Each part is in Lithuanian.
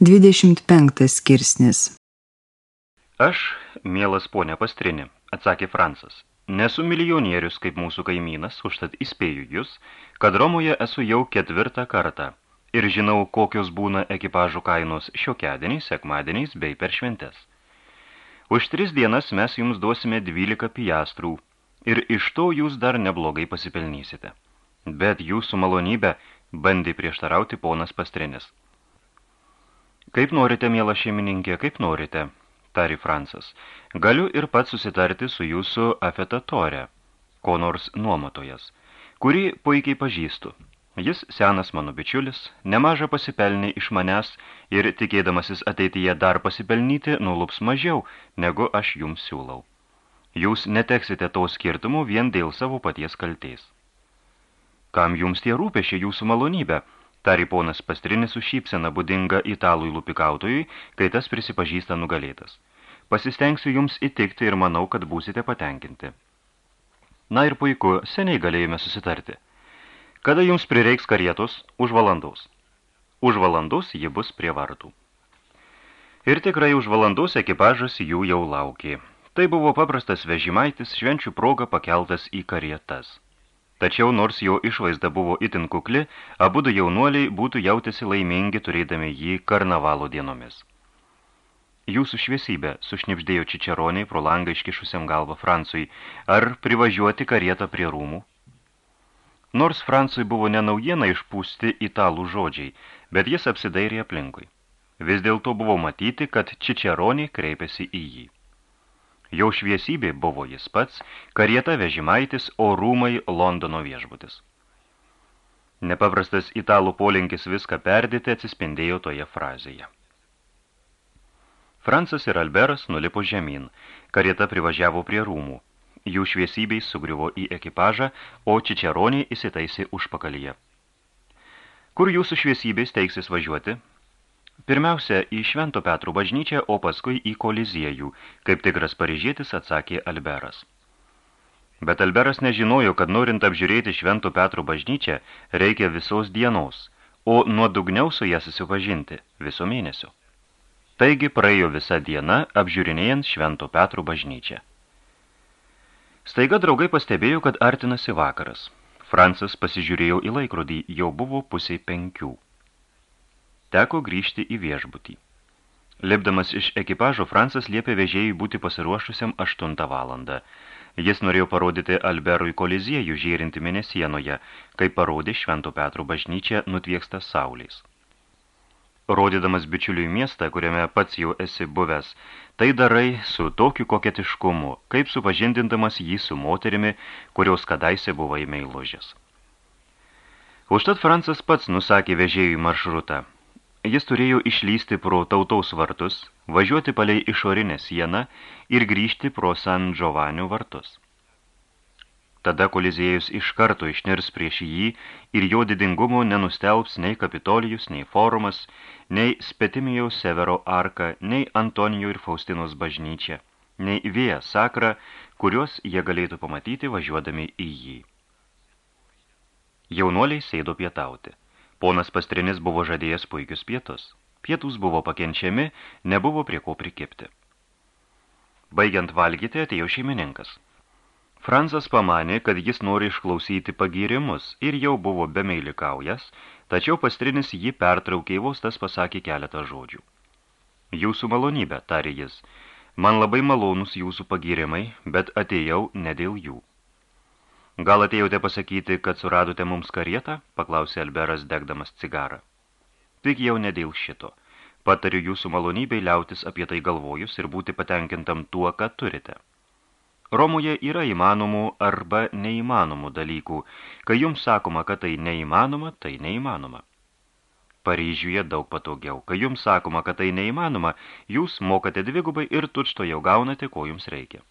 25 skirsnis Aš, mielas ponė Pastrini, atsakė Francas, nesu milijonierius kaip mūsų kaimynas, užtat įspėju jūs, kad Romoje esu jau ketvirtą kartą ir žinau, kokios būna ekipažų kainos šiokiadieniais, sekmadieniais bei per šventes. Už tris dienas mes jums duosime 12 piastrų ir iš to jūs dar neblogai pasipelnysite. Bet jūsų malonybė bandė prieštarauti ponas Pastrinis. Kaip norite, miela šeimininkė, kaip norite, tari Francas. Galiu ir pats susitarti su jūsų afetatore, ko nors nuomotojas, kurį puikiai pažįstu. Jis senas mano bičiulis, nemaža pasipelnė iš manęs ir tikėdamasis ateityje dar pasipelnyti, nulups mažiau, negu aš jums siūlau. Jūs neteksite to skirtumų vien dėl savo paties kaltės. Kam jums tie rūpešė jūsų malonybė? Tari ponas Pastrinis su šypsena būdinga italui lupikautojui, kai tas prisipažįsta nugalėtas. Pasistengsiu jums įtikti ir manau, kad būsite patenkinti. Na ir puiku, seniai galėjome susitarti. Kada jums prireiks karietos? Už valandos. Už valandos ji bus prie vartų. Ir tikrai už valandos ekipažas jų jau laukė. Tai buvo paprastas vežimaitis švenčių proga pakeltas į karietas. Tačiau nors jo išvaizda buvo itin kukli, abudu jaunuoliai būtų jautėsi laimingi turėdami jį karnavalo dienomis. Jūsų šviesybė, sušnipždėjo čičeroniai pro langą iškišusiam galvą Francui, ar privažiuoti karietą prie rūmų? Nors Francui buvo nenaujiena išpūsti italų žodžiai, bet jis apsidairė aplinkui. Vis dėlto buvo matyti, kad čičeroniai kreipėsi į jį. Jau šviesybė buvo jis pats, karieta vežimaitis, o rūmai Londono viešbutis. Nepaprastas italų polinkis viską perdėti atsispindėjo toje frazėje. Francas ir Alberas nulipo žemyn, karieta privažiavo prie rūmų. Jų šviesybei sugriuvo į ekipažą, o čičeronį įsitaisė užpakalyje. Kur jūsų šviesybės teiksis važiuoti? Pirmiausia, į Švento Petrų bažnyčią, o paskui į koliziejų, kaip tikras paryžėtis atsakė Alberas. Bet Alberas nežinojo, kad norint apžiūrėti Švento Petrų bažnyčią, reikia visos dienos, o nuodugniau su ją susipažinti viso mėnesio. Taigi praėjo visa diena apžiūrinėjant Švento Petrų bažnyčią. Staiga draugai pastebėjo, kad artinasi vakaras. Francas pasižiūrėjo į laikrodį, jau buvo pusiai penkių teko grįžti į viešbutį. Lipdamas iš ekipažo, Francas liepė vežėjui būti pasiruošusiam 8 valandą. Jis norėjo parodyti Alberui koliziejų žėrinti mėnesienoje, kai parodė Švento Petro bažnyčią nutviekstą saulės. Rodydamas bičiuliui miestą, kuriame pats jau esi buvęs, tai darai su tokiu koketiškumu, kaip supažindindamas jį su moterimi, kurios kadaise buvo įmeilužės. Užtat Francas pats nusakė vežėjui maršrutą. Jis turėjo išlysti pro tautaus vartus, važiuoti palei išorinę sieną ir grįžti pro San Giovannių vartus. Tada koliziejus iš karto išnirs prieš jį ir jo didingumo nenustelbs nei Kapitolijus, nei Forumas, nei Spetimijaus Severo arka, nei Antonijo ir Faustinos bažnyčia, nei Vėja Sakra, kuriuos jie galėtų pamatyti važiuodami į jį. Jaunuoliai sėdo pietauti. Ponas Pastrinis buvo žadėjęs puikius pietus. Pietus buvo pakenčiami, nebuvo prie ko prikipti. Baigiant valgyti atėjo šeimininkas. Francas pamanė, kad jis nori išklausyti pagyrimus ir jau buvo bemeilikaujas, tačiau Pastrinis jį pertraukė, vos tas pasakė keletą žodžių. Jūsų malonybė, tarė jis, man labai malonus jūsų pagyrimai, bet atėjau ne dėl jų. Gal atėjote pasakyti, kad suradote mums karietą? paklausė Alberas degdamas cigarą. Tik jau ne dėl šito. Patariu jūsų malonybei liautis apie tai galvojus ir būti patenkintam tuo, ką turite. Romoje yra įmanomų arba neįmanomų dalykų. Kai jums sakoma, kad tai neįmanoma, tai neįmanoma. Paryžiuje daug patogiau. Kai jums sakoma, kad tai neįmanoma, jūs mokate dvigubai ir tučto jau gaunate, ko jums reikia.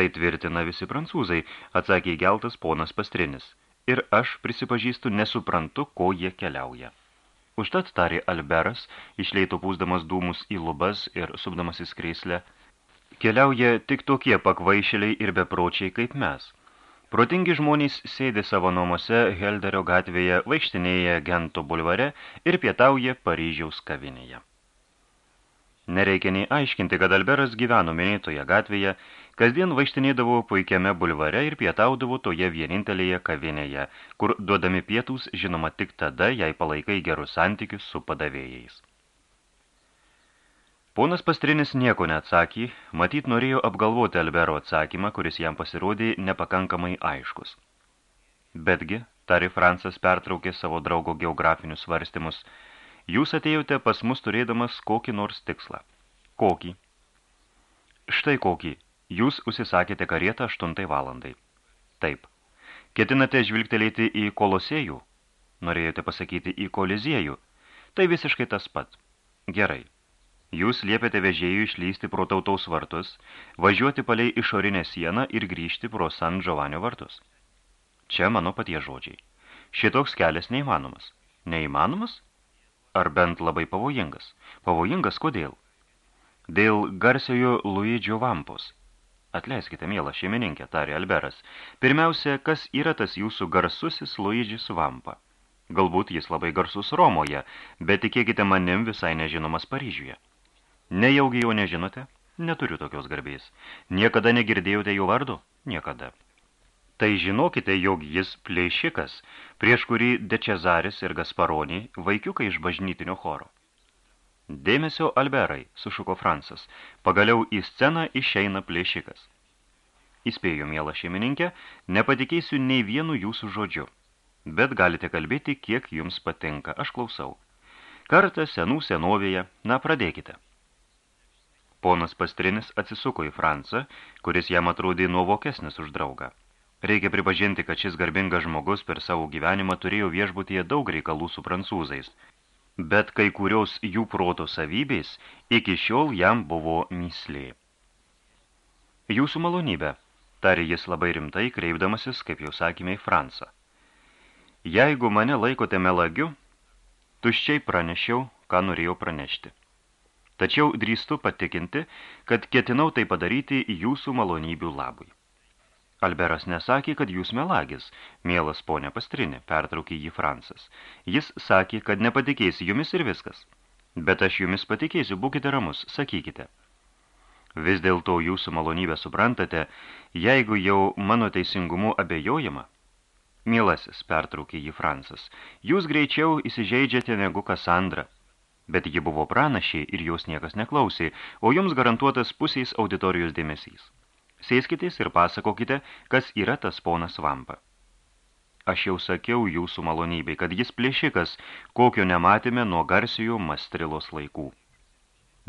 Tai tvirtina visi prancūzai, atsakė geltas ponas Pastrinis. Ir aš, prisipažįstu, nesuprantu, ko jie keliauja. Užtat tarė Alberas, išleito pūsdamas dūmus į lubas ir subdamasis krėslę, keliauja tik tokie pakvaišėliai ir bepročiai kaip mes. Protingi žmonės sėdi savo namuose Helderio gatvėje, vaikštinėje Gento bulvare ir pietauja Paryžiaus kavinėje. Nereikia nei aiškinti, kad Alberas gyveno minėtoje gatvėje, kasdien vaikštinėdavo puikiame bulvare ir pietaudavo toje vienintelėje kavinėje, kur duodami pietus žinoma tik tada, jei palaikai gerus santykius su padavėjais. Ponas Pastrinis nieko neatsakė, matyt norėjo apgalvoti Albero atsakymą, kuris jam pasirodė nepakankamai aiškus. Betgi, tari Fransas pertraukė savo draugo geografinius svarstymus, jūs atėjote pas mus turėdamas kokį nors tikslą. Kokį? Štai kokį. Jūs užsisakėte karietą 8 valandai. Taip. Ketinate žvilgtelėti į kolosėjų? Norėjote pasakyti į koliziejų? Tai visiškai tas pat. Gerai. Jūs liepėte vežėjui išlysti pro tautaus vartus, važiuoti palei išorinę sieną ir grįžti pro San Giovanio vartus. Čia mano patie žodžiai. Šitoks kelias neįmanomas. Neįmanomas? Ar bent labai pavojingas? Pavojingas kodėl? Dėl garsiojo Luidžio vampos. Atleiskite, mielą šeimininkę, tarė Alberas. Pirmiausia, kas yra tas jūsų garsusis Luidžis vampa? Galbūt jis labai garsus Romoje, bet tikėkite manim visai nežinomas Paryžiuje. Nejaugi jo nežinote? Neturiu tokios garbės. Niekada negirdėjote jo vardo? Niekada. Tai žinokite, jog jis plėšikas, prieš kurį Dečezaris ir Gasparonį vaikiukai iš bažnytinio choro. Dėmesio Alberai, sušuko Fransas, pagaliau į sceną išeina plėšikas. Įspėju, mielą šeimininkę, nepatikėsiu nei vienu jūsų žodžiu, bet galite kalbėti, kiek jums patinka, aš klausau. Kartą senų senovėje, na, pradėkite. Ponas Pastrinis atsisuko į Francą, kuris jam atrodė nuovokesnis už draugą. Reikia pripažinti, kad šis garbingas žmogus per savo gyvenimą turėjo viešbutyje daug reikalų su prancūzais, bet kai kurios jų proto savybės iki šiol jam buvo mislė. Jūsų malonybė, tarė jis labai rimtai, kreipdamasis, kaip jau sakėme, į Francą. Jeigu mane laikote melagiu, tuščiai pranešiau, ką norėjau pranešti. Tačiau drįstu patikinti, kad ketinau tai padaryti jūsų malonybių labui. Alberas nesakė, kad jūs melagis, mielas ponė pastrinė, pertraukė jį Fransas. Jis sakė, kad nepatikėsi jumis ir viskas. Bet aš jumis patikėsiu, būkite ramus, sakykite. Vis dėlto jūsų malonybę suprantate, jeigu jau mano teisingumu abejojama. Mielasis, pertraukė jį Fransas, jūs greičiau įsižeidžiate negu Kasandra – bet ji buvo pranašė ir jos niekas neklausė, o jums garantuotas pusiais auditorijos dėmesys. Sėskitės ir pasakokite, kas yra tas ponas Vampa. Aš jau sakiau jūsų malonybei, kad jis plėšikas, kokio nematėme nuo garsijo Mastrilos laikų.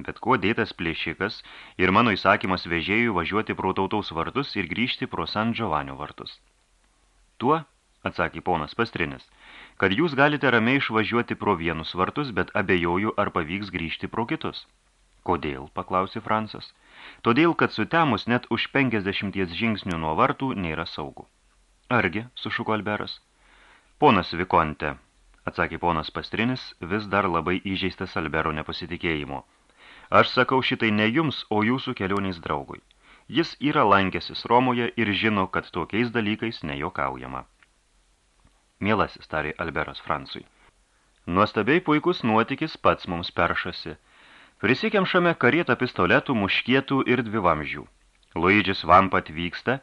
Bet kuo dėtas plėšikas ir mano įsakymas vežėjų važiuoti pro tautaus vartus ir grįžti pro San Giovanio vartus. Tuo, atsakė ponas Pastrinis, kad jūs galite ramiai išvažiuoti pro vienus vartus, bet abejoju, ar pavyks grįžti pro kitus. Kodėl, paklausė Fransas. Todėl, kad sutemus net už 50 žingsnių nuo vartų nėra saugų. Argi, sušuko Alberas. Ponas Vikonte, atsakė ponas Pastrinis, vis dar labai įžeistas Albero nepasitikėjimo. Aš sakau šitai ne jums, o jūsų kelioniais draugui. Jis yra lankęsis Romoje ir žino, kad tokiais dalykais nejokaujama. Mielasis, tarė Alberas Francui. Nuostabiai puikus nuotykis pats mums peršasi. Prisikemšame karietą pistoletų, muškietų ir dvivamžių. Luidžis Vamp atvyksta,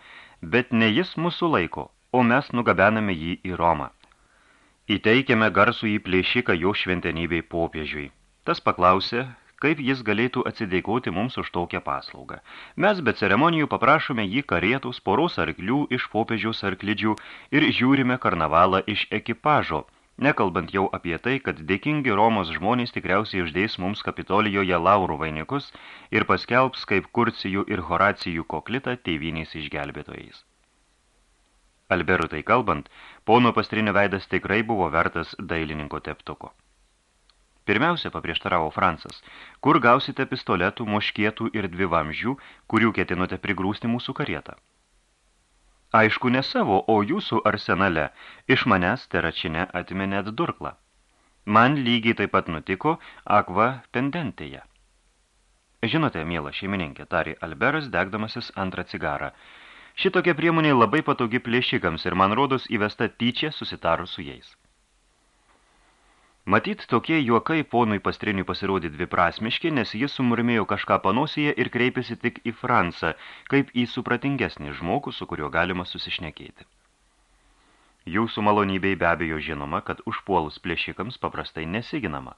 bet ne jis mūsų laiko, o mes nugabename jį į Romą. Įteikėme garsų į plėšiką jo šventenybei popiežiui. Tas paklausė, kaip jis galėtų atsidėkoti mums už tokią paslaugą. Mes be ceremonijų paprašome jį karietus, poros arklių iš popiežiaus arklidžių ir žiūrime karnavalą iš ekipažo, nekalbant jau apie tai, kad dėkingi Romos žmonės tikriausiai uždės mums kapitolijoje laurų vainikus ir paskelbs kaip kurcijų ir horacijų koklitą tėvynės išgelbėtojais. Alberutai kalbant, pono pastrinio veidas tikrai buvo vertas dailininko teptuko. Pirmiausia, paprieštaravo Fransas, kur gausite pistoletų, moškietų ir dvi vamžių, kurių ketinote prigrūsti mūsų karietą. Aišku, ne savo, o jūsų arsenale iš manęs teračinę atimė net durklą. Man lygiai taip pat nutiko akva pendentėje. Žinote, miela šeimininkė, tarė Alberas, degdamasis antrą cigarą. Šitokia priemonė labai patogi plėšikams ir man rodos įvesta tyčia susitarus su jais. Matyt, tokie juokai ponui Pastriniui pasirodė dviprasmiški, nes jis sumurmėjo kažką panosyje ir kreipėsi tik į Fransą, kaip į supratingesnį žmogų, su kuriuo galima susišnekėti. Jūsų malonybei be abejo žinoma, kad užpuolus plėšikams paprastai nesiginama.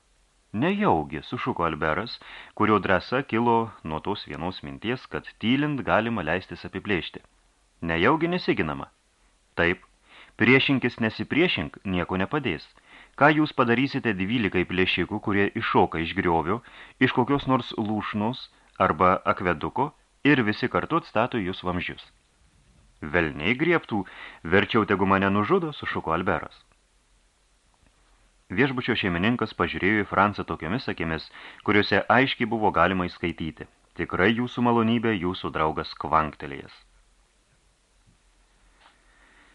Nejaugi, sušuko Alberas, kurio drąsa kilo nuo tos vienos minties, kad tylint galima leistis apiplėšti. Nejaugi nesiginama. Taip, priešinkis nesipriešink, nieko nepadės – Ką jūs padarysite dvylikai plėšikų, kurie iššoka iš griovio, iš kokios nors lūšnos arba akveduko ir visi kartu atstato jūs vamžius? Velniai griebtų, verčiau tegu mane nužudo, sušuko Alberas. Viešbučio šeimininkas pažiūrėjo į Fransą tokiomis akimis, kuriuose aiškiai buvo galima įskaityti. Tikrai jūsų malonybė, jūsų draugas kvanktelėjas.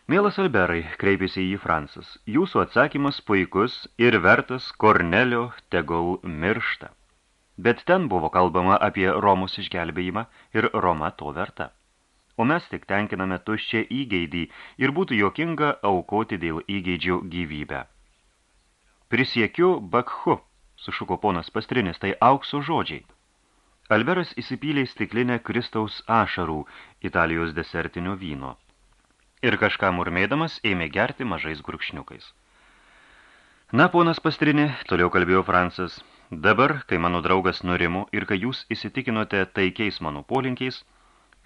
Mielas Alberai, kreipėsi į jį Fransas, jūsų atsakymas puikus ir vertas Kornelio tegul miršta. Bet ten buvo kalbama apie Romos išgelbėjimą ir Roma to verta. O mes tik tenkiname tuščią įgeidį ir būtų jokinga aukoti dėl įgeidžių gyvybę. Prisiekiu Bakhu, sušuko ponas Pastrinis, tai aukso žodžiai. Alberas įsipylė stiklinę Kristaus ašarų, Italijos desertinio vyno ir kažką murmėdamas ėmė gerti mažais gurkšniukais. Na, ponas Pastrinė, toliau kalbėjo Fransas, dabar, kai mano draugas nurimo ir kai jūs įsitikinote taikiais mano polinkiais,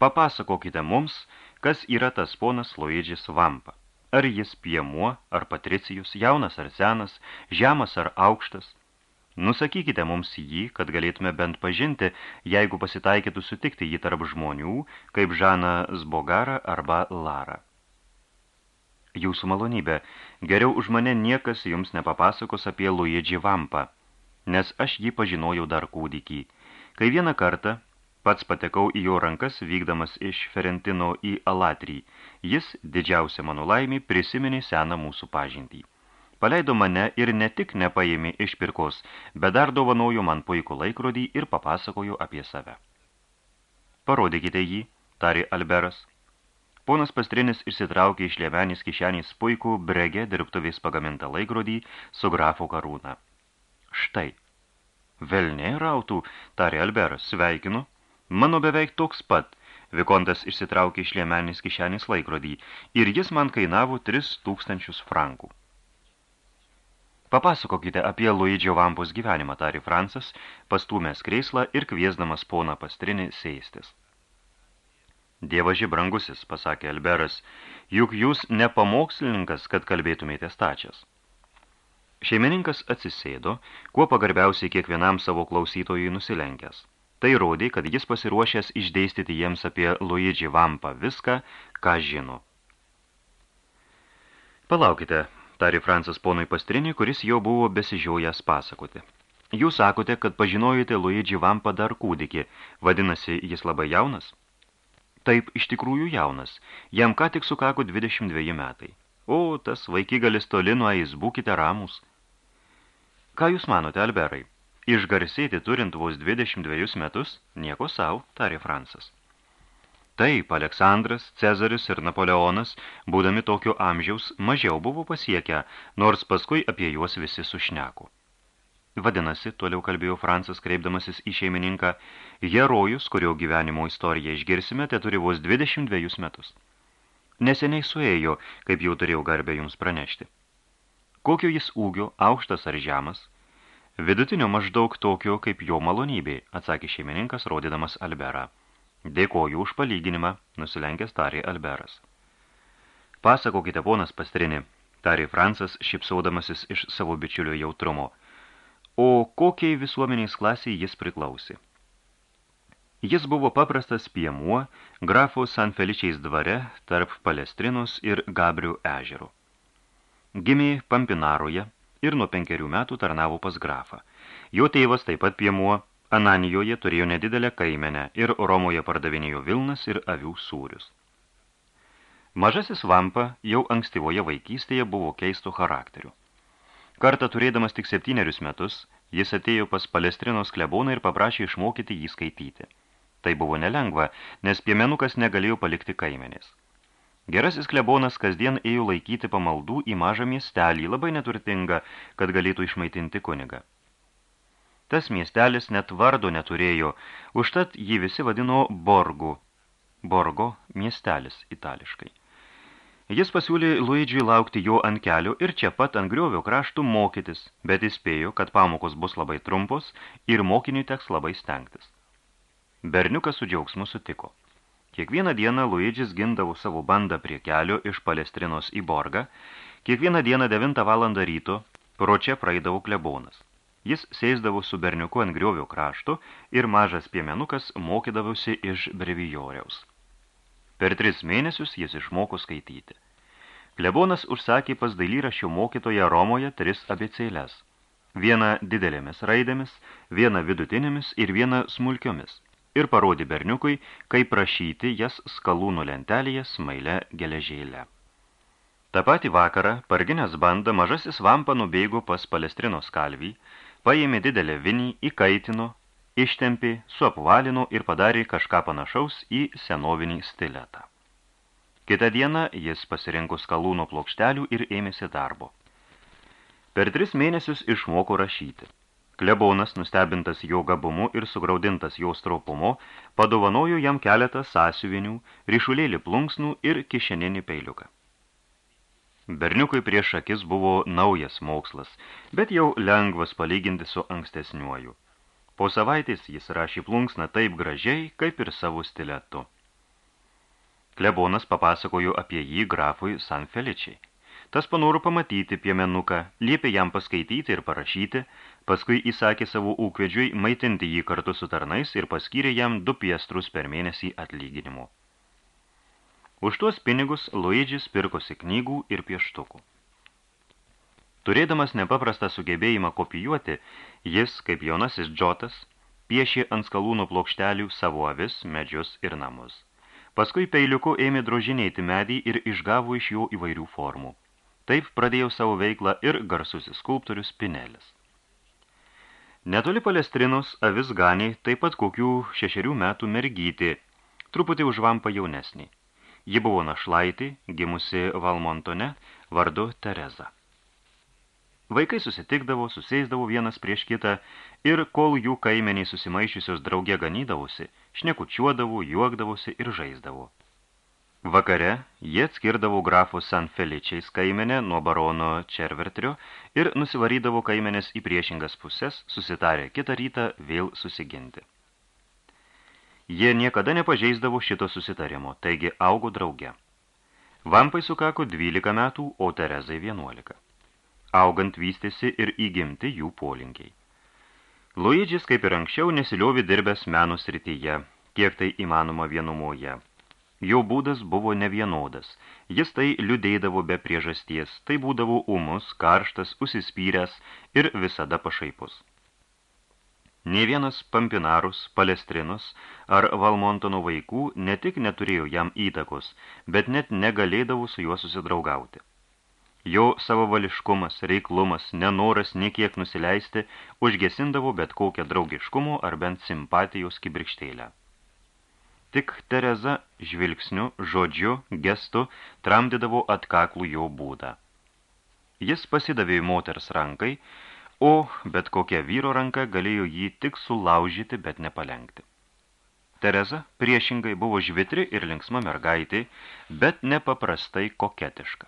papasakokite mums, kas yra tas ponas Luidžis Vampa. Ar jis piemuo, ar patricijus, jaunas ar senas, žemas ar aukštas. Nusakykite mums jį, kad galėtume bent pažinti, jeigu pasitaikytų sutikti jį tarp žmonių, kaip Žaną Zbogarą arba Larą. Jūsų malonybė, geriau už mane niekas jums nepapasakos apie Luigi Vampą, nes aš jį pažinojau dar kūdikį. Kai vieną kartą pats patekau į jo rankas, vykdamas iš Ferentino į Alatrį, jis, didžiausia mano laimė, prisiminė seną mūsų pažintį. Paleido mane ir ne tik nepaėmė iš pirkos, bet dar dovanojo man puikų laikrodį ir papasakojo apie save. Parodykite jį, tarė Alberas. Ponas Pastrinis išsitraukė iš liemenės kišenės puikų brege dirbtuvės pagamintą laikrodį su grafo karūna. Štai. Velnė rautų, tarė Alberas, sveikinu. Mano beveik toks pat. Vikontas išsitraukė iš liemenės kišenės laikrodį ir jis man kainavo 3000 frankų. Papasakokite apie Luidžio Vampos gyvenimą, tarė Fransas, pastūmęs kreislą ir kviesdamas poną Pastrinį sėstis. Dievaži brangusis, pasakė Alberas, juk jūs ne pamokslininkas, kad kalbėtumėte stačias. Šeimininkas atsisėdo, kuo pagarbiausiai kiekvienam savo klausytojui nusilenkęs. Tai rodė, kad jis pasiruošęs išdėstyti jiems apie Luigi Vampą viską, ką žino. Palaukite, tari Francas ponui Pastrinį, kuris jau buvo besižiojęs pasakoti. Jūs sakote, kad pažinojate Luigi Vampą dar kūdikį, vadinasi, jis labai jaunas? Taip, iš tikrųjų jaunas. Jam ką tik sukako 22 metai. O, tas vaikigalis toli nueis, būkite ramus. Ką jūs manote, Alberai? Išgarsėti turint vos 22 metus? Nieko savo, tarė Fransas. Taip, Aleksandras, Cezaris ir Napoleonas, būdami tokio amžiaus, mažiau buvo pasiekę, nors paskui apie juos visi sušneko. Vadinasi, toliau kalbėjo Fransas, kreipdamasis į šeimininką, herojus, kurio gyvenimo istoriją išgirsime, te turi vos 22 metus. Neseniai suėjo, kaip jau turėjau garbę jums pranešti. Kokio jis ūgio, aukštas ar žemas? Vidutinio maždaug tokio kaip jo malonybė, atsakė šeimininkas, rodydamas Alberą. Dėkoju už palyginimą, nusilenkęs tarė Alberas. Pasakokite, ponas Pastrini, tarė Fransas, šipsaudamasis iš savo bičiulio jautrumo – O kokiai visuomeniais klasiai jis priklausė? Jis buvo paprastas piemuo grafo San Feličiais dvare tarp Palestrinos ir Gabrių ežerų. Gimė Pampinaroje ir nuo penkerių metų tarnavo pas grafą. Jo tėvas taip pat piemuo Ananijoje turėjo nedidelę kaimenę ir Romoje pardavinėjo vilnas ir avių sūrius. Mažasis vampa jau ankstyvoje vaikystėje buvo keisto charakteriu. Kartą turėdamas tik septynerius metus, jis atėjo pas Palestrinos kleboną ir paprašė išmokyti jį skaityti. Tai buvo nelengva, nes piemenukas negalėjo palikti kaimenės. Gerasis klebonas kasdien ėjo laikyti pamaldų į mažą miestelį, labai neturtingą, kad galėtų išmaitinti kunigą. Tas miestelis net vardo neturėjo, užtat jį visi vadino Borgu. Borgo miestelis itališkai. Jis pasiūlė Luidžiui laukti jo ant kelio ir čia pat ant griovio kraštų mokytis, bet įspėjo, kad pamokos bus labai trumpos ir mokiniui teks labai stengtis. Berniukas su džiaugsmu sutiko. Kiekvieną dieną Luidžis gindavo savo bandą prie kelio iš Palestrinos į Borgą, kiekvieną dieną 9 valandą ryto pro čia praeidavo klebonas. Jis sėsdavo su berniuku ant griovio krašto ir mažas piemenukas mokydavosi iš brevijoriaus. Per tris mėnesius jis išmoko skaityti. Klebonas užsakė pas dailyraščio mokytoją Romoje tris abecėles. Vieną didelėmis raidėmis, vieną vidutinėmis ir vieną smulkiomis ir parodė berniukui, kaip prašyti jas skalūnų lentelėje smailę geležėlę. Ta patį vakarą, parginęs bandą, mažasis vampa nubėgo pas Palestrinos kalvį, paėmė didelę vinį, įkaitino, ištempė, suapvalino ir padarė kažką panašaus į senovinį stiletą. Kitą dieną jis pasirinko skalūno plokštelių ir ėmėsi darbo. Per tris mėnesius išmoko rašyti. Klebonas, nustebintas jo gabumu ir sugraudintas jo stropumu, padovanojo jam keletą sąsiuvinių, ryšulėlį plunksnų ir kišeninį peiliuką. Berniukui prieš akis buvo naujas mokslas, bet jau lengvas palyginti su ankstesniuoju. Po savaitės jis rašė plunksną taip gražiai, kaip ir savo stiletu. Klebonas papasakojo apie jį grafui San Feličiai. Tas panoro pamatyti piemenuką, liepė jam paskaityti ir parašyti, paskui įsakė savo ūkvedžiui maitinti jį kartu su tarnais ir paskyrė jam du piestrus per mėnesį atlyginimo. Už tuos pinigus Luidžis pirkosi knygų ir pieštukų. Turėdamas nepaprastą sugebėjimą kopijuoti, jis, kaip jaunasis džotas, piešė ant skalūnų plokštelių savo avis, medžius ir namus. Paskui peiliuku ėmė drožinėti medį ir išgavo iš jo įvairių formų. Taip pradėjo savo veiklą ir garsusis skulptorius Pinelis. Netoli Palestrinos avis ganiai taip pat kokių šešerių metų mergytė, truputį už vampą jaunesnį. Ji buvo našlaitė, gimusi Valmontone, vardu Tereza. Vaikai susitikdavo, susėsdavo vienas prieš kitą ir kol jų kaimeniai susimaišiusios drauge ganydavosi, šnekučiuodavo, juokdavosi ir žaisdavo. Vakare jie atskirdavo grafų San Feličiais kaimenę nuo barono Červertrio ir nusivarydavo kaimenės į priešingas pusės, susitarę kitą rytą vėl susiginti. Jie niekada nepažeisdavo šito susitarimo, taigi augo drauge. Vampai sukako 12 metų, o Terezai 11. Augant vystėsi ir įgimti jų polinkiai. Luidžis, kaip ir anksčiau, nesiliovi dirbęs menų srityje, kiek tai įmanoma vienumoje – Jo būdas buvo nevienodas. Jis tai liudėdavo be priežasties, tai būdavo umus, karštas, užsispyręs ir visada pašaipus. Nė vienas Pampinarus, Palestrinus ar Valmontono vaikų ne tik neturėjo jam įtakos, bet net negalėdavo su juo susidraugauti. Jo savavališkumas, reiklumas, nenoras niekiek nusileisti užgesindavo bet kokią draugiškumo ar bent simpatijos kibirkštėlę. Tik Tereza žvilgsniu, žodžiu, gestu tramdydavo atkaklų jo būdą. Jis pasidavė moters rankai, o bet kokia vyro ranka galėjo jį tik sulaužyti, bet nepalenkti. Tereza priešingai buvo žvitri ir linksma mergaitė, bet nepaprastai koketiška.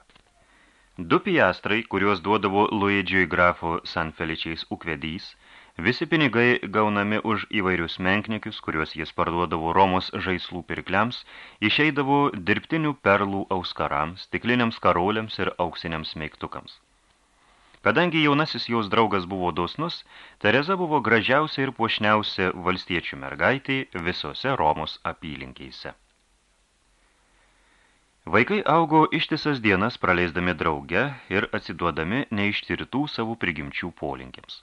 Du piastrai, kuriuos duodavo Luidžiui grafo San Feličiais ukvedys, Visi pinigai gaunami už įvairius menkniekius, kuriuos jis parduodavo Romos žaislų pirkliams, išeidavo dirbtinių perlų auskarams, stikliniams karoliams ir auksiniams meiktukams. Kadangi jaunasis jos draugas buvo dosnus, Tereza buvo gražiausia ir puošniausia valstiečių mergaitė visose Romos apylinkeise. Vaikai augo ištisas dienas praleisdami drauge ir atsiduodami neištirtų savo prigimčių polinkiams.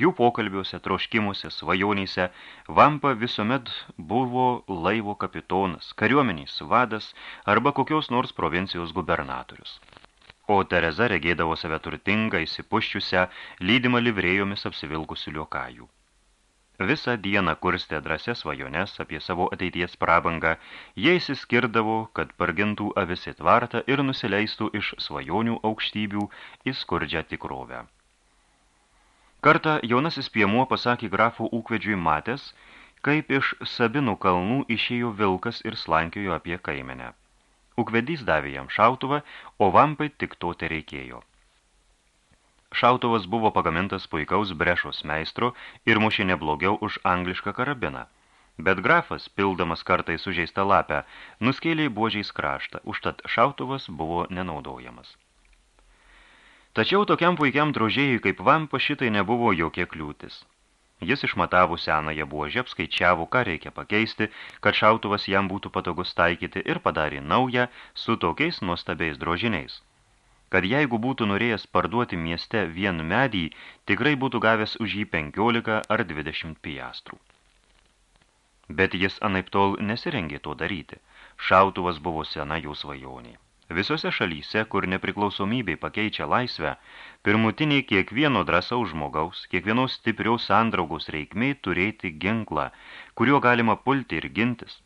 Jų pokalbiuose, troškimuose, svajonėse Vampa visuomet buvo laivo kapitonas, kariuomenys vadas arba kokios nors provincijos gubernatorius. O Tereza regėdavo save turtingą, įsipuščiusią, lydimą livrėjomis apsivilkusių liokajų. Visą dieną kurstė drąsias svajones apie savo ateities prabangą, jie įsiskirdavo, kad pargintų avis į tvartą ir nusileistų iš svajonių aukštybių į skurdžią tikrovę. Kartą jaunasis piemuo pasakė grafų ūkvedžiui matęs, kaip iš Sabinų kalnų išėjo vilkas ir slankiojo apie kaimenę. Ūkvedys davė jam šautuvą, o vampai tik to te reikėjo. Šautuvas buvo pagamintas puikaus brešos meistro ir mušė neblogiau už anglišką karabiną. Bet grafas, pildamas kartai sužeistą lapę, nuskėlė buožiais kraštą, užtat šautuvas buvo nenaudojamas. Tačiau tokiam puikiam drožėjui kaip vampa šitai nebuvo jokie kliūtis. Jis išmatavo senąją buožę, apskaičiavo, ką reikia pakeisti, kad šautuvas jam būtų patogus taikyti ir padarė naują su tokiais nuostabiais drožiniais kad jeigu būtų norėjęs parduoti mieste vien medį, tikrai būtų gavęs už jį 15 ar 20 piastrų. Bet jis anaip tol nesirengė to daryti. Šautuvas buvo sena jų svajonė. Visose šalyse, kur nepriklausomybei pakeičia laisvę, pirmutiniai kiekvieno drąsaus žmogaus, kiekvienos stipriaus sandraugos reikmiai turėti ginklą, kuriuo galima pulti ir gintis,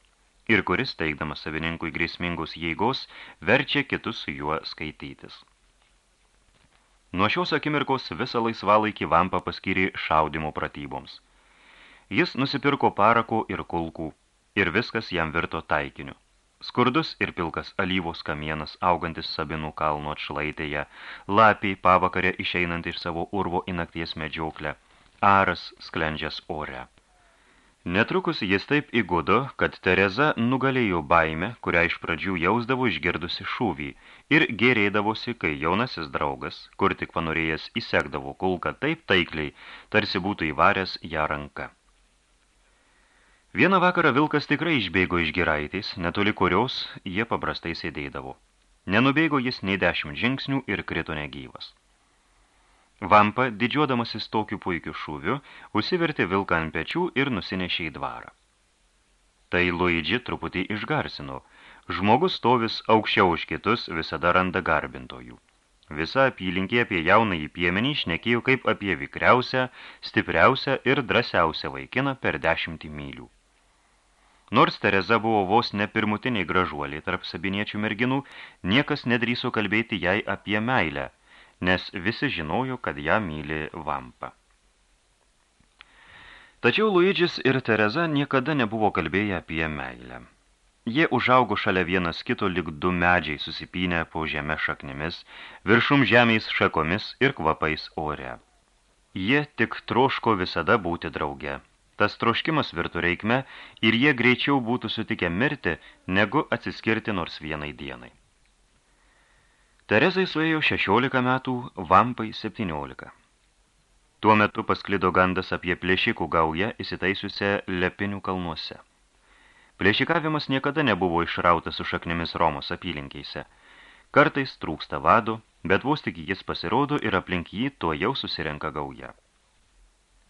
ir kuris, teikdamas savininkui grėsmingos jėgos, verčia kitus su juo skaitytis. Nuo šios akimirkos visą laisvalaikį vampą paskyrė šaudimo pratyboms. Jis nusipirko parako ir kulkų, ir viskas jam virto taikiniu. Skurdus ir pilkas alyvos kamienas, augantis Sabinų kalno atšlaitėje, lapiai pavakarė išeinant iš savo urvo į nakties medžioklę, aras sklendžias ore. Netrukus jis taip įgudo, kad Tereza nugalėjo baimę, kurią iš pradžių jausdavo išgirdusi šūvį, ir gėrėdavosi, kai jaunasis draugas, kur tik panorėjęs įsekdavo kulką taip taikliai, tarsi būtų įvaręs ją ranką. Vieną vakarą vilkas tikrai išbėgo iš giraitės, netoli kurios jie paprastai sėdėdavo. Nenubėgo jis nei dešimt žingsnių ir krito negyvas. Vampa, didžiuodamasis tokiu puikiu šūviu, užsivertė vilką ant pečių ir nusinešė į dvarą. Tai Luigi truputį išgarsino. Žmogus stovis aukščiau už kitus visada randa garbintojų. Visa apylinkė apie jaunąjį piemenį šnekėjo kaip apie vikriausią, stipriausią ir drąsiausią vaikiną per dešimtį mylių. Nors Tereza buvo vos ne pirmutiniai gražuoliai tarp sabiniečių merginų, niekas nedryso kalbėti jai apie meilę – nes visi žinojo, kad ją myli vampa. Tačiau Luidžis ir Tereza niekada nebuvo kalbėję apie meilę. Jie užaugo šalia vienas kito lyg du medžiai susipynę po žemę šaknimis, viršum žemės šakomis ir kvapais ore. Jie tik troško visada būti drauge. Tas troškimas virtų reikme ir jie greičiau būtų sutikę mirti, negu atsiskirti nors vienai dienai. Terezai suėjo 16 metų, vampai 17. Tuo metu pasklido gandas apie plėšikų gaują įsitaisiusią Lepinių kalnuose. Plėšikavimas niekada nebuvo išrautas su šaknimis Romos apylinkeise. Kartais trūksta vado, bet vos tik jis pasirodo ir aplink jį tuo jau susirenka gauja.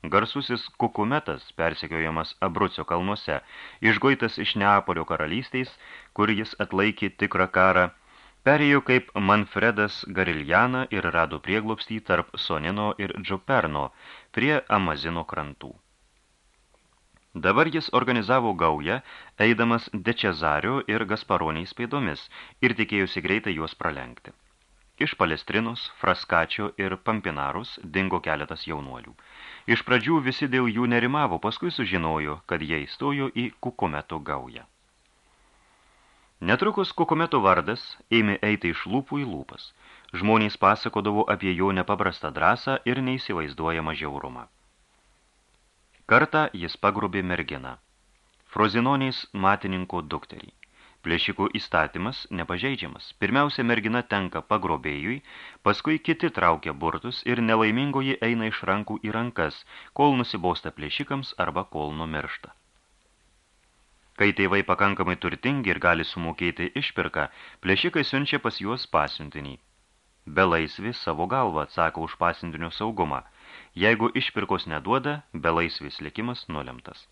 Garsusis kukumetas, persekiojamas Abrucio kalnuose, išgoitas iš Neapolio karalystės, kur jis atlaikė tikrą karą, Perėjo kaip Manfredas Gariljana ir rado prieglobstį tarp Sonino ir Džuperno prie Amazino krantų. Dabar jis organizavo gaują, eidamas Dečezario ir Gasparoniais pėdomis ir tikėjusi greitai juos pralenkti. Iš Palestrinos, Fraskačio ir Pampinarus dingo keletas jaunuolių. Iš pradžių visi dėl jų nerimavo, paskui sužinojo, kad jie įstojo į Kukumeto gaują. Netrukus Kokometo vardas ėmė eiti iš lūpų į lūpas. Žmonės pasakodavo apie jo nepaprastą drąsą ir neįsivaizduojamą žiaurumą. Kartą jis pagrubė merginą. Frozinoniais matininko dukterį. Plėšikų įstatymas nepažeidžiamas. Pirmiausia, mergina tenka pagrobėjui, paskui kiti traukia burtus ir nelaimingoji eina iš rankų į rankas, kol nusibosta plėšikams arba kol numiršta. Kai tėvai pakankamai turtingi ir gali sumokėti išpirką, plėšikai siunčia pas juos pasiuntinį. Belaisvis savo galvą atsako už pasiuntinio saugumą. Jeigu išpirkos neduoda, belaisvis likimas nulemtas.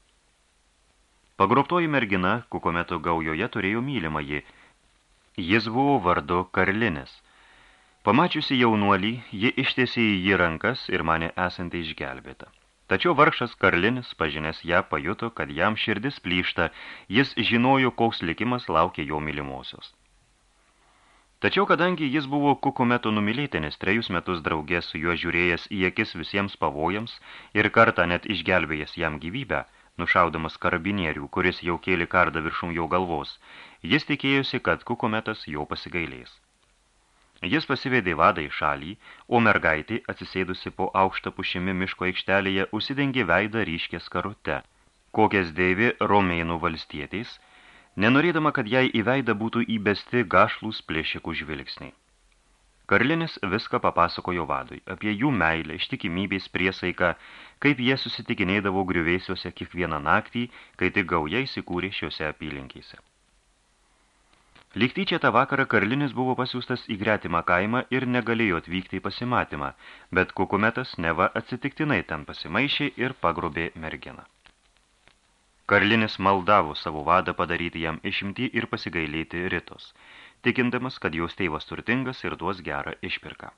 Pagrobtoji mergina kukometo gaujoje turėjo mylimą jį. Jis buvo vardu Karlinis. Pamačiusi jaunuolį, ji ištiesė į jį rankas ir mane esantai išgelbėta. Tačiau vargšas Karlinis, pažinęs ją, pajuto, kad jam širdis plyšta, jis žinojo, koks likimas laukia jo mylimosios. Tačiau, kadangi jis buvo kukumeto numylėtinis, trejus metus draugės su juo žiūrėjęs į akis visiems pavojams ir kartą net išgelbėjęs jam gyvybę, nušaudamas karabinierių, kuris jau kėlė kardą viršum jo galvos, jis tikėjosi, kad kukumetas jo pasigailės. Jis pasivedė vadą į šalį, o mergaitė, atsisėdusi po aukštą pušimi miško aikštelėje, užsidengė veidą ryškės karute, kokias dėvi romėnų valstietiais, nenorėdama, kad jai į veidą būtų įbesti gašlus plėšikų žvilgsniai. Karlinis viską papasakojo vadui apie jų meilę, ištikimybės priesaiką, kaip jie susitikinėdavo griuvėsiuose kiekvieną naktį, kai tik gauja įsikūrė šiuose apylinkėse. Lygtyčia tą vakarą Karlinis buvo pasiūstas į gretimą kaimą ir negalėjo atvykti į pasimatymą, bet kukumetas neva atsitiktinai ten pasimaišė ir pagrobė merginą. Karlinis maldavo savo vadą padaryti jam išimtį ir pasigailėti rytos, tikindamas, kad jos tėvas turtingas ir duos gerą išpirką.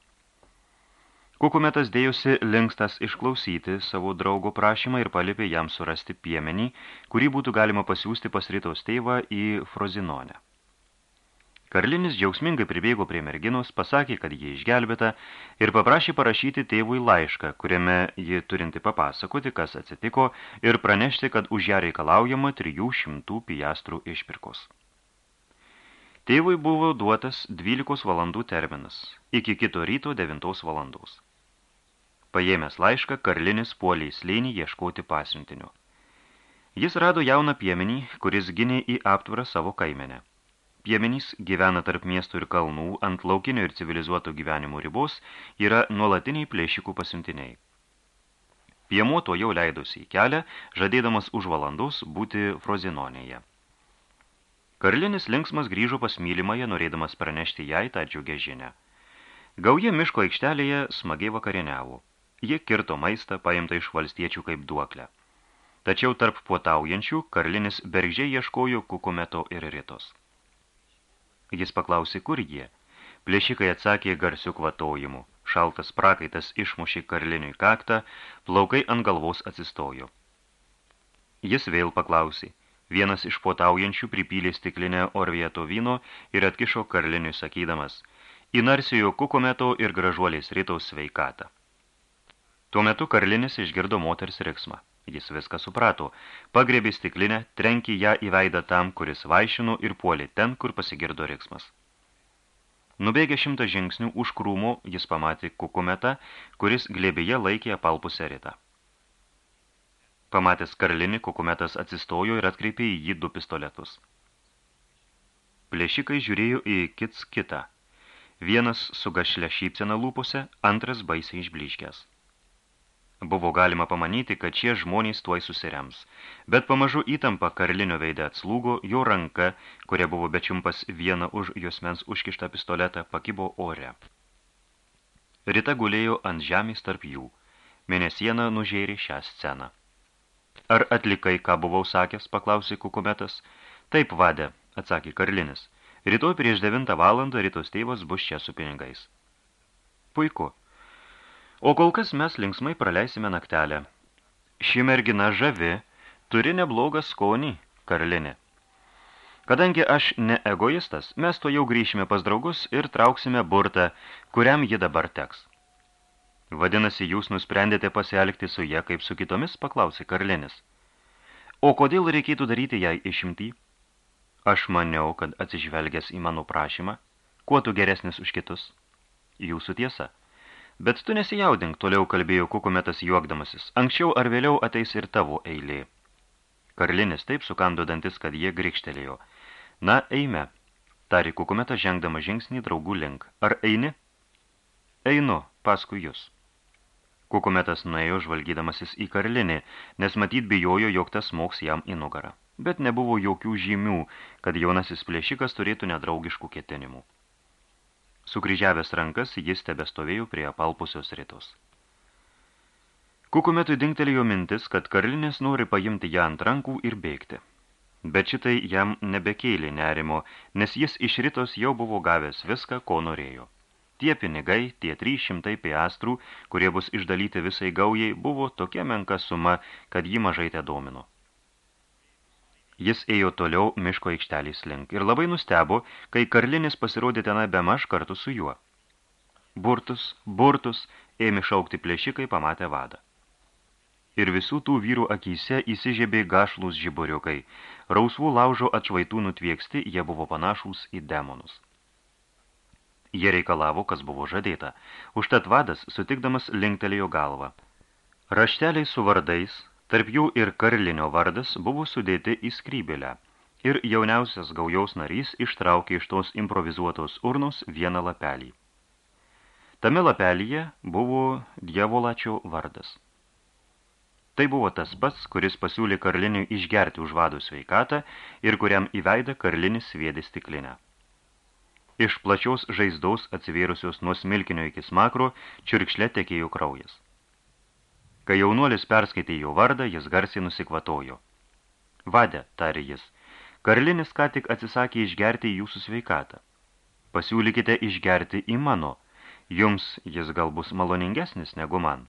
Kukumetas dėjusi linkstas išklausyti savo draugo prašymą ir palipė jam surasti piemenį, kurį būtų galima pasiūsti pas rytos tėvą į Frozinonę. Karlinis džiaugsmingai pribėgo prie merginos, pasakė, kad jie išgelbėta ir paprašė parašyti tėvui laišką, kuriame ji turinti papasakoti, kas atsitiko ir pranešti, kad už ją reikalaujama 300 piastrų išpirkos. Tėvui buvo duotas 12 valandų terminas, iki kito ryto 9 valandos. Paėmęs laišką, Karlinis puolė į slėnį ieškoti pasiuntinio. Jis rado jauną piemenį, kuris gynė į aptvarą savo kaimenę. Piemenys gyvena tarp miestų ir kalnų, ant laukinio ir civilizuoto gyvenimo ribos yra nuolatiniai plėšikų pasiuntiniai. Piemuo to jau leidosi į kelią, žadėdamas už valandos būti Frozinonėje. Karlinis linksmas grįžo pas mylimąją, norėdamas pranešti jai tą džiugę žinę. Gauja miško aikštelėje smagiai vakarieniavo. Ji kirto maistą, paimta iš valstiečių kaip duoklę. Tačiau tarp puotaujančių Karlinis bergžiai ieškojo kukumeto ir ritos. Jis paklausė, kur jie. Plėšikai atsakė garsių kvatojimų. Šaltas prakaitas išmušė karliniui kaktą, plaukai ant galvos atsistojo. Jis vėl paklausė. Vienas iš potaujančių pripylė stiklinę orvieto vyno ir atkišo karliniui sakydamas, įnarsijo kukumeto ir gražuolės rytaus sveikatą. Tuo metu karlinis išgirdo moters riksmą. Jis viską suprato. Pagrebė stiklinę, trenkė ją į veidą tam, kuris vaišino ir puolė ten, kur pasigirdo riksmas. Nubėgė šimtą žingsnių už krūmų, jis pamatė kukumetą, kuris glėbėje laikė apalpusę rytą. Pamatęs karlinį, kukumetas atsistojo ir atkreipė į jį du pistoletus. Plėšikai žiūrėjo į kits kitą. Vienas su gašle šypsena lūpose, antras baisiai išbliškęs. Buvo galima pamanyti, kad šie žmonės tuoj susirems, bet pamažu įtampa karlinio veidė atslūgo, jo ranka, kuria buvo bečiumpas vieną už juosmens užkištą pistoletą, pakibo ore. Rita gulėjo ant žemės tarp jų. Mėnesiena nužėrė šią sceną. Ar atlikai, ką buvau sakęs, paklausė kukumetas. Taip, vadė, atsakė Karlinis. Rytoj prieš devintą valandą rytos tėvas bus čia su pinigais. Puiku. O kol kas mes linksmai praleisime naktelę. Ši mergina žavi, turi neblogą skonį, karlinė. Kadangi aš ne egoistas, mes to jau grįšime pas draugus ir trauksime burtą, kuriam ji dabar teks. Vadinasi, jūs nusprendėte pasielgti su ją kaip su kitomis, paklausė Karlinis. O kodėl reikėtų daryti jai išimtį? Aš maniau, kad atsižvelgęs į mano prašymą, kuo tu geresnis už kitus? Jūsų tiesa. Bet tu nesijaudink, toliau kalbėjo kukumetas juokdamasis. Anksčiau ar vėliau ateis ir tavo eilė. Karlinis taip sukando dantis, kad jie grikštelėjo. Na, eime, tari kukumetas žengdama žingsnį draugų link. Ar eini? Einu, paskui jūs. Kukumetas nuėjo žvalgydamasis į karlinį, nes matyt bijojo, jog tas moks jam į nugarą. Bet nebuvo jokių žymių, kad jaunasis plėšikas turėtų nedraugiškų ketinimų. Sukryžiavęs rankas, jis tebestovėjo prie apalpusios rytos. Kukumetui dingtelėjo mintis, kad karlinis nori paimti ją ant rankų ir bėgti. Bet šitai jam nebekėlė nerimo, nes jis iš rytos jau buvo gavęs viską, ko norėjo. Tie pinigai, tie 300 piastrų, kurie bus išdalyti visai gaujai, buvo tokia menka suma, kad jį mažai te domino. Jis ėjo toliau miško aikštelės link ir labai nustebo, kai karlinis pasirodė tenai bemaž kartu su juo. Burtus, burtus, ėmė šaukti plėšikai pamatę vadą. Ir visų tų vyrų akyse įsižiebė gašlus žiburiukai. Rausvų laužo atšvaitų nutvieksti, jie buvo panašūs į demonus. Jie reikalavo, kas buvo žadėta. Užtat vadas, sutikdamas, linktelėjo galvą. Rašteliai su vardais, tarp jų ir karlinio vardas, buvo sudėti į skrybelę. Ir jauniausias gaujaus narys ištraukė iš tos improvizuotos urnos vieną lapelį. Tame lapelyje buvo dievolačio vardas. Tai buvo tas pats, kuris pasiūlė karliniui išgerti už vadų sveikatą ir kuriam į veidą karlinis sviedė stiklinę. Iš plačiaus žaizdaus atsivėrusios nuo smilkinio iki smakro, čirkšle tekėjo kraujas. Kai jaunuolis perskaitė jo vardą, jis garsiai nusikvatojo. Vade, tarė jis, karlinis ką tik atsisakė išgerti jūsų sveikatą. Pasiūlykite išgerti į mano, jums jis gal bus maloningesnis negu man.